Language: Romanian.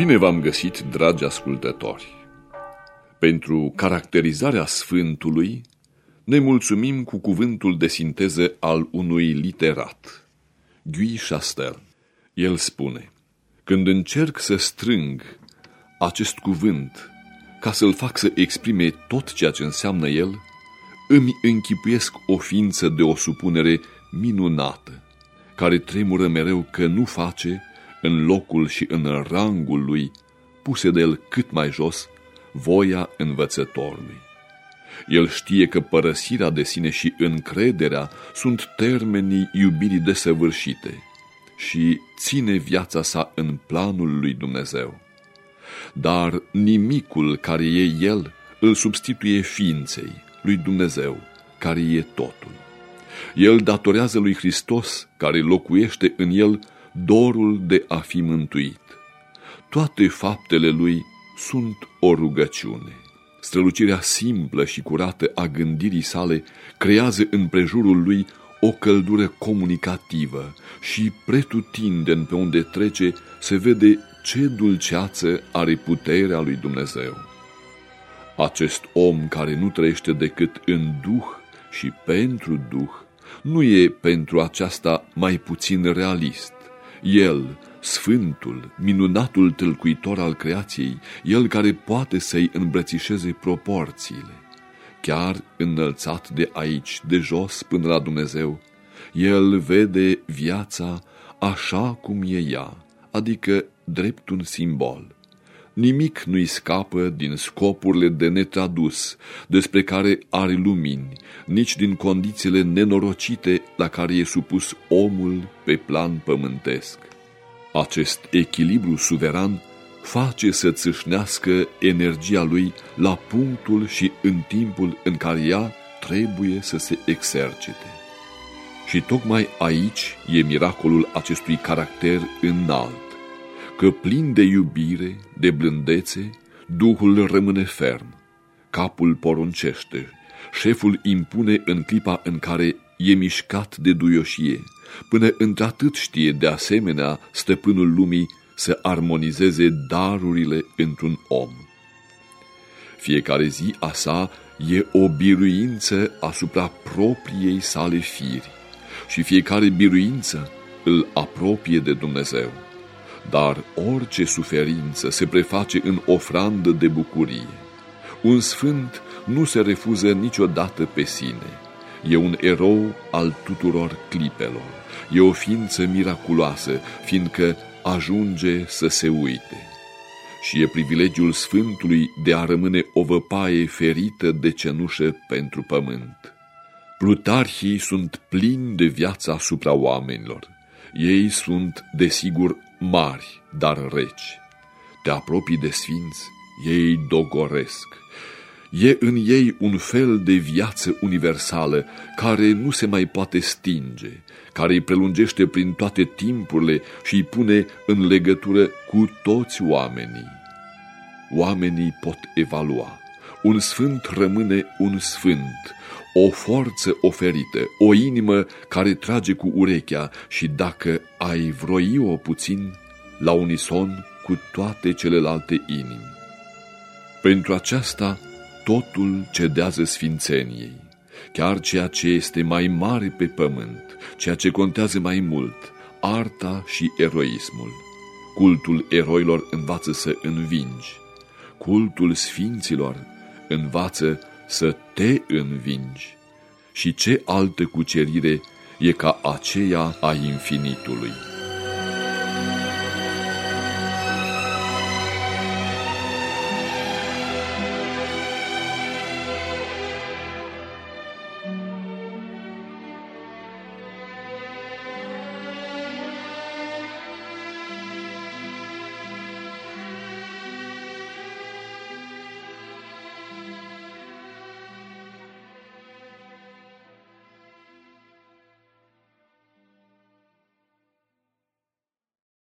Bine v-am găsit, dragi ascultători! Pentru caracterizarea Sfântului, ne mulțumim cu cuvântul de sinteză al unui literat, Guy Chastel. El spune, Când încerc să strâng acest cuvânt ca să-l fac să exprime tot ceea ce înseamnă el, îmi închipuiesc o ființă de o supunere minunată, care tremură mereu că nu face, în locul și în rangul lui, puse de el cât mai jos, voia învățătorului. El știe că părăsirea de sine și încrederea sunt termenii iubirii desăvârșite și ține viața sa în planul lui Dumnezeu. Dar nimicul care e el îl substituie ființei lui Dumnezeu, care e totul. El datorează lui Hristos, care locuiește în el, dorul de a fi mântuit. Toate faptele lui sunt o rugăciune. Strălucirea simplă și curată a gândirii sale creează în prejurul lui o căldură comunicativă și pretutindeni pe unde trece se vede ce dulceață are puterea lui Dumnezeu. Acest om care nu trăiește decât în Duh și pentru Duh, nu e pentru aceasta mai puțin realist. El, Sfântul, minunatul tâlcuitor al creației, el care poate să-i îmbrățișeze proporțiile. Chiar înălțat de aici, de jos până la Dumnezeu, el vede viața așa cum e ea, adică drept un simbol. Nimic nu-i scapă din scopurile de netradus, despre care are lumini, nici din condițiile nenorocite la care e supus omul pe plan pământesc. Acest echilibru suveran face să țâșnească energia lui la punctul și în timpul în care ea trebuie să se exercite. Și tocmai aici e miracolul acestui caracter înalt, că plin de iubire, de blândețe, Duhul rămâne ferm, capul poruncește, șeful impune în clipa în care e mișcat de duioșie, până într-atât știe de asemenea stăpânul lumii să armonizeze darurile într-un om. Fiecare zi a sa e o biruință asupra propriei sale firi și fiecare biruință îl apropie de Dumnezeu. Dar orice suferință se preface în ofrandă de bucurie. Un sfânt nu se refuză niciodată pe sine. E un erou al tuturor clipelor. E o ființă miraculoasă, fiindcă ajunge să se uite. Și e privilegiul Sfântului de a rămâne o văpaie ferită de cenușă pentru pământ. Plutarhii sunt plini de viață asupra oamenilor. Ei sunt, desigur, mari, dar reci. Te apropii de sfinți, ei dogoresc E în ei un fel de viață universală care nu se mai poate stinge, care îi prelungește prin toate timpurile și îi pune în legătură cu toți oamenii. Oamenii pot evalua. Un sfânt rămâne un sfânt, o forță oferită, o inimă care trage cu urechea și dacă ai vroi-o puțin, la unison cu toate celelalte inimi. Pentru aceasta, totul cedează sfințeniei, chiar ceea ce este mai mare pe pământ, ceea ce contează mai mult, arta și eroismul. Cultul eroilor învață să învingi, cultul sfinților învață să te învingi. Și ce altă cucerire e ca aceea a infinitului.